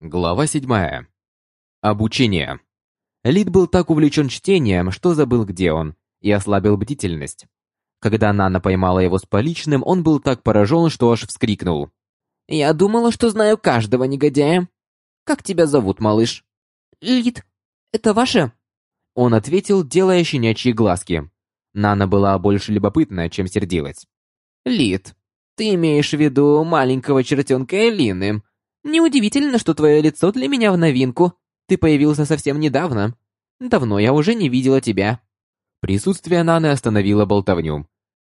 Глава 7. Обучение. Лид был так увлечен чтением, что забыл, где он, и ослабил бдительность. Когда Нана поймала его с поличным, он был так поражен, что аж вскрикнул. «Я думала, что знаю каждого негодяя. Как тебя зовут, малыш?» «Лид. Это ваше?» Он ответил, делая щенячьи глазки. Нана была больше любопытна, чем сердилась. «Лид, ты имеешь в виду маленького чертенка Элины?» Неудивительно, что твое лицо для меня в новинку. Ты появился совсем недавно. Давно я уже не видела тебя». Присутствие Наны остановило болтовню.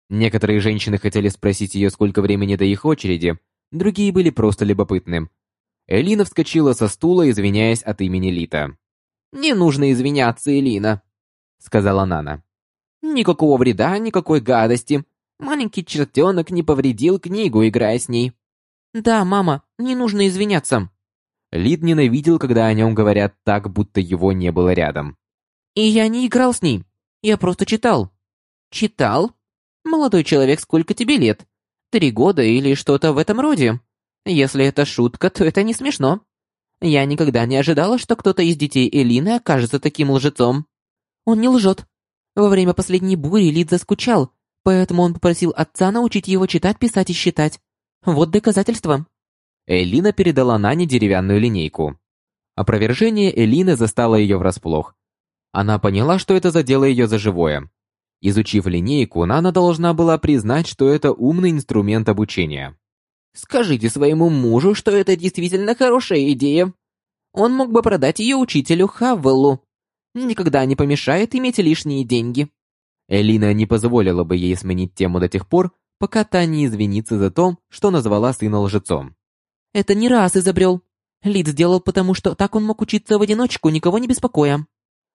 Некоторые женщины хотели спросить ее, сколько времени до их очереди, другие были просто любопытны. Элина вскочила со стула, извиняясь от имени Лита. «Не нужно извиняться, Элина», — сказала Нана. «Никакого вреда, никакой гадости. Маленький чертенок не повредил книгу, играя с ней. «Да, мама, не нужно извиняться». Лид ненавидел, когда о нем говорят так, будто его не было рядом. «И я не играл с ней. Я просто читал». «Читал? Молодой человек, сколько тебе лет? Три года или что-то в этом роде? Если это шутка, то это не смешно. Я никогда не ожидала, что кто-то из детей Элины окажется таким лжецом». «Он не лжет. Во время последней бури Лид заскучал, поэтому он попросил отца научить его читать, писать и считать. Вот доказательство. Элина передала Нане деревянную линейку. Опровержение Элины застало ее врасплох. Она поняла, что это задело ее за живое. Изучив линейку, Нана должна была признать, что это умный инструмент обучения. «Скажите своему мужу, что это действительно хорошая идея. Он мог бы продать ее учителю Хавеллу. Никогда не помешает иметь лишние деньги». Элина не позволила бы ей сменить тему до тех пор, пока та не извинится за то, что назвала сына лжецом. «Это не раз изобрел. Лид сделал потому, что так он мог учиться в одиночку, никого не беспокоя».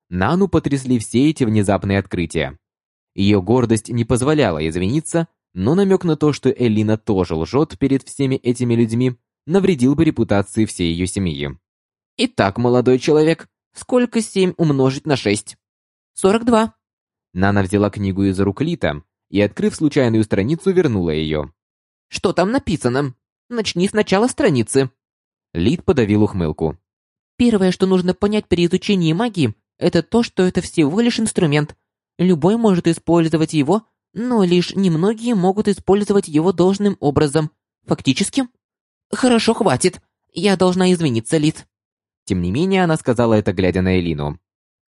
Нану потрясли все эти внезапные открытия. Ее гордость не позволяла извиниться, но намек на то, что Элина тоже лжет перед всеми этими людьми, навредил бы репутации всей ее семьи. «Итак, молодой человек, сколько семь умножить на шесть?» «Сорок два». Нана взяла книгу из рук Лита и, открыв случайную страницу, вернула ее. «Что там написано? Начни с начала страницы». Лид подавил ухмылку. «Первое, что нужно понять при изучении магии, это то, что это всего лишь инструмент. Любой может использовать его, но лишь немногие могут использовать его должным образом. Фактически. Хорошо, хватит. Я должна извиниться, Лид. Тем не менее, она сказала это, глядя на Элину.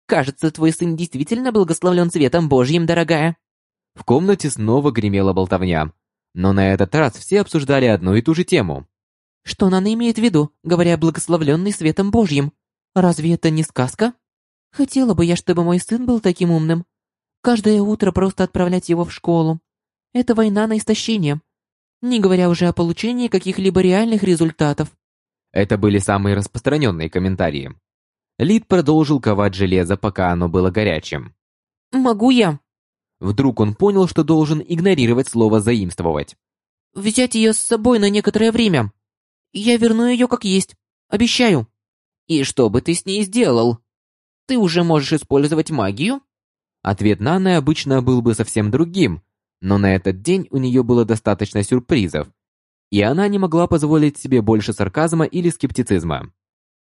«Кажется, твой сын действительно благословлен светом Божьим, дорогая». В комнате снова гремела болтовня, но на этот раз все обсуждали одну и ту же тему. Что она имеет в виду, говоря благословленный светом Божьим? Разве это не сказка? Хотела бы я, чтобы мой сын был таким умным. Каждое утро просто отправлять его в школу. Это война на истощение. Не говоря уже о получении каких-либо реальных результатов. Это были самые распространенные комментарии. Лид продолжил ковать железо, пока оно было горячим. «Могу я?» Вдруг он понял, что должен игнорировать слово «заимствовать». «Взять ее с собой на некоторое время. Я верну ее как есть. Обещаю». «И что бы ты с ней сделал? Ты уже можешь использовать магию?» Ответ Наны обычно был бы совсем другим, но на этот день у нее было достаточно сюрпризов, и она не могла позволить себе больше сарказма или скептицизма.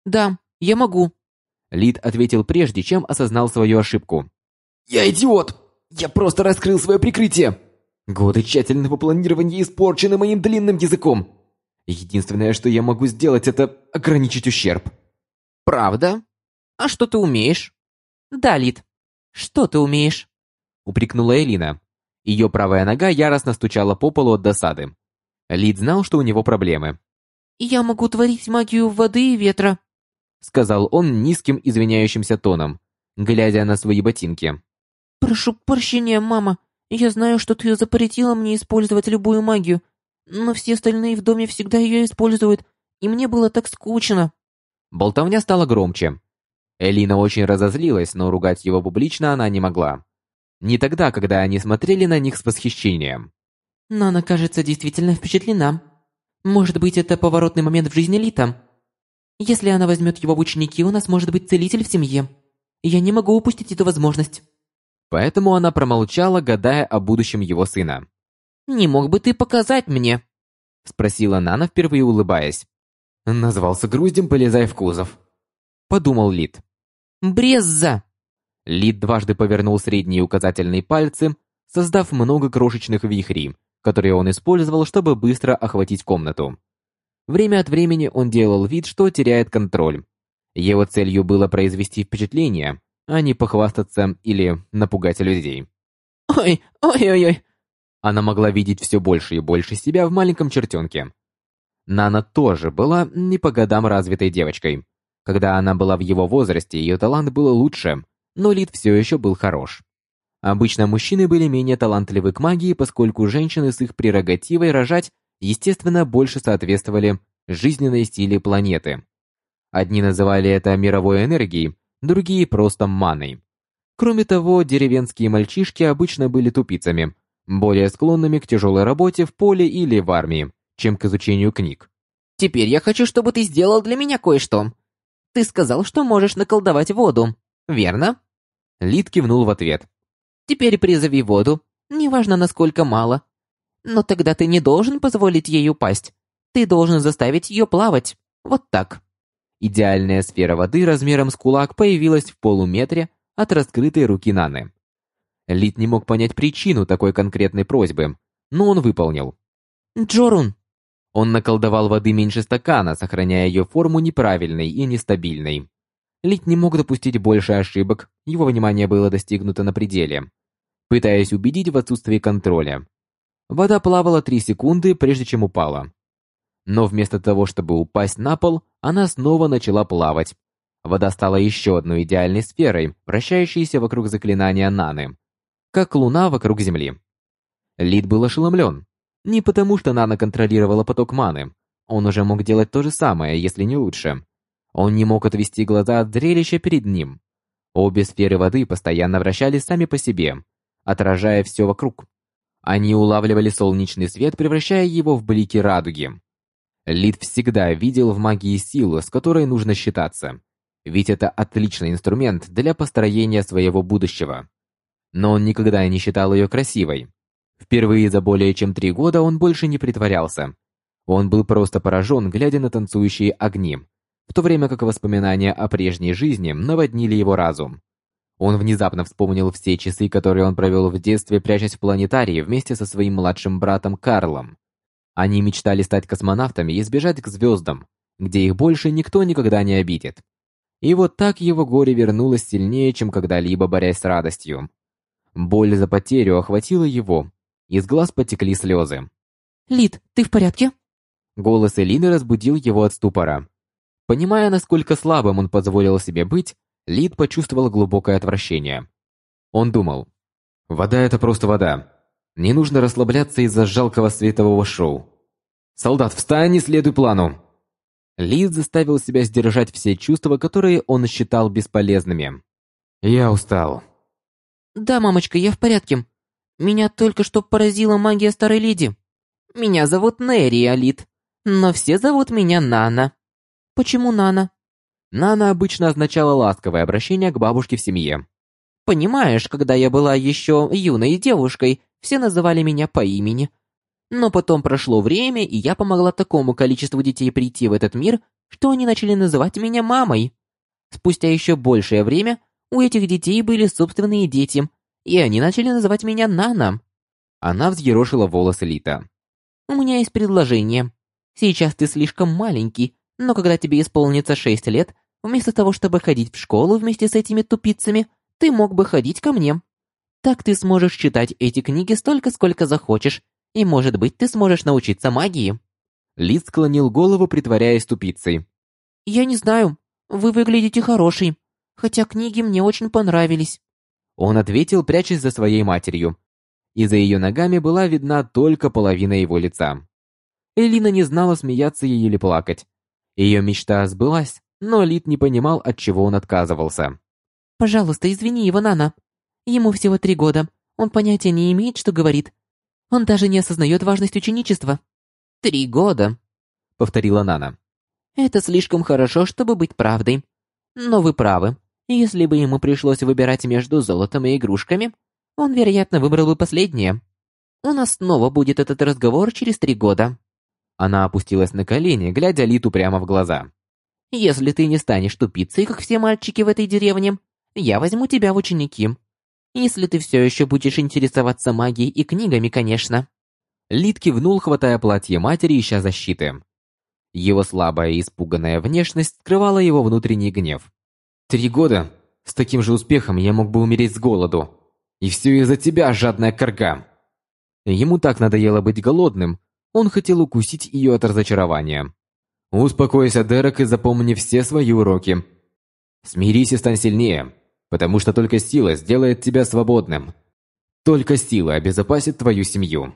«Да, я могу», — Лид ответил прежде, чем осознал свою ошибку. «Я идиот!» Я просто раскрыл свое прикрытие. Годы тщательного планирования испорчены моим длинным языком. Единственное, что я могу сделать, это ограничить ущерб. Правда? А что ты умеешь? Да, Лид. Что ты умеешь? Упрекнула Элина. Ее правая нога яростно стучала по полу от досады. Лид знал, что у него проблемы. «Я могу творить магию воды и ветра», — сказал он низким извиняющимся тоном, глядя на свои ботинки. «Прошу прощения, мама. Я знаю, что ты запретила мне использовать любую магию, но все остальные в доме всегда ее используют, и мне было так скучно». Болтовня стала громче. Элина очень разозлилась, но ругать его публично она не могла. Не тогда, когда они смотрели на них с восхищением. Но она, кажется, действительно впечатлена. Может быть, это поворотный момент в жизни Лита. Если она возьмет его в ученики, у нас может быть целитель в семье. Я не могу упустить эту возможность. Поэтому она промолчала, гадая о будущем его сына. «Не мог бы ты показать мне?» Спросила Нана, впервые улыбаясь. Назвался груздем, полезай в кузов. Подумал Лид. Брезза! Лид дважды повернул средние указательные пальцы, создав много крошечных вихрей, которые он использовал, чтобы быстро охватить комнату. Время от времени он делал вид, что теряет контроль. Его целью было произвести впечатление, а не похвастаться или напугать людей. Ой, ой-ой-ой. Она могла видеть все больше и больше себя в маленьком чертенке. Нана тоже была не по годам развитой девочкой. Когда она была в его возрасте, ее талант был лучше, но Лид все еще был хорош. Обычно мужчины были менее талантливы к магии, поскольку женщины с их прерогативой рожать, естественно, больше соответствовали жизненной стиле планеты. Одни называли это мировой энергией, другие просто маной. Кроме того, деревенские мальчишки обычно были тупицами, более склонными к тяжелой работе в поле или в армии, чем к изучению книг. Теперь я хочу, чтобы ты сделал для меня кое-что. Ты сказал, что можешь наколдовать воду, верно? Лид кивнул в ответ. Теперь призови воду, неважно насколько мало. Но тогда ты не должен позволить ей упасть. Ты должен заставить ее плавать. Вот так. Идеальная сфера воды размером с кулак появилась в полуметре от раскрытой руки Наны. Лид не мог понять причину такой конкретной просьбы, но он выполнил. «Джорун!» Он наколдовал воды меньше стакана, сохраняя ее форму неправильной и нестабильной. Лид не мог допустить больше ошибок, его внимание было достигнуто на пределе, пытаясь убедить в отсутствии контроля. Вода плавала три секунды, прежде чем упала. Но вместо того, чтобы упасть на пол, она снова начала плавать. Вода стала еще одной идеальной сферой, вращающейся вокруг заклинания Наны, как луна вокруг Земли. Лид был ошеломлен. Не потому, что Нана контролировала поток маны. Он уже мог делать то же самое, если не лучше. Он не мог отвести глаза от зрелища перед ним. Обе сферы воды постоянно вращались сами по себе, отражая все вокруг. Они улавливали солнечный свет, превращая его в блики радуги. Лид всегда видел в магии силу, с которой нужно считаться, ведь это отличный инструмент для построения своего будущего. Но он никогда не считал ее красивой. Впервые за более чем три года он больше не притворялся. Он был просто поражен, глядя на танцующие огни, в то время как воспоминания о прежней жизни наводнили его разум. Он внезапно вспомнил все часы, которые он провел в детстве, прячась в планетарии вместе со своим младшим братом Карлом. Они мечтали стать космонавтами и сбежать к звездам, где их больше никто никогда не обидит. И вот так его горе вернулось сильнее, чем когда-либо борясь с радостью. Боль за потерю охватила его, из глаз потекли слезы. «Лид, ты в порядке?» Голос Элины разбудил его от ступора. Понимая, насколько слабым он позволил себе быть, Лид почувствовал глубокое отвращение. Он думал, «Вода — это просто вода. Не нужно расслабляться из-за жалкого светового шоу. Солдат, встань и следуй плану!» Лид заставил себя сдержать все чувства, которые он считал бесполезными. «Я устал». «Да, мамочка, я в порядке. Меня только что поразила магия старой леди. Меня зовут Нерри Алит, но все зовут меня Нана. Почему Нана? Нана обычно означала ласковое обращение к бабушке в семье. Понимаешь, когда я была еще юной девушкой, все называли меня по имени. Но потом прошло время, и я помогла такому количеству детей прийти в этот мир, что они начали называть меня мамой. Спустя еще большее время у этих детей были собственные дети, и они начали называть меня Нана. Она взъерошила волосы Лита. У меня есть предложение. Сейчас ты слишком маленький, но когда тебе исполнится шесть лет, вместо того, чтобы ходить в школу вместе с этими тупицами, ты мог бы ходить ко мне. Так ты сможешь читать эти книги столько, сколько захочешь, и, может быть, ты сможешь научиться магии». Лид склонил голову, притворяясь тупицей. «Я не знаю. Вы выглядите хороший, хотя книги мне очень понравились. Он ответил, прячась за своей матерью. И за ее ногами была видна только половина его лица. Элина не знала, смеяться ей или плакать. Ее мечта сбылась, но Лид не понимал, от чего он отказывался. «Пожалуйста, извини его, Нана. Ему всего три года. Он понятия не имеет, что говорит. Он даже не осознает важность ученичества». «Три года», — повторила Нана. «Это слишком хорошо, чтобы быть правдой. Но вы правы. Если бы ему пришлось выбирать между золотом и игрушками, он, вероятно, выбрал бы последнее. У нас снова будет этот разговор через три года. Она опустилась на колени, глядя Литу прямо в глаза. «Если ты не станешь тупицей, как все мальчики в этой деревне, я возьму тебя в ученики. Если ты все еще будешь интересоваться магией и книгами, конечно». Лит кивнул, хватая платье матери, ища защиты. Его слабая и испуганная внешность скрывала его внутренний гнев. «Три года? С таким же успехом я мог бы умереть с голоду. И все из-за тебя, жадная корга!» Ему так надоело быть голодным, он хотел укусить ее от разочарования. «Успокойся, Дерек, и запомни все свои уроки. Смирись и стань сильнее, потому что только сила сделает тебя свободным. Только сила обезопасит твою семью».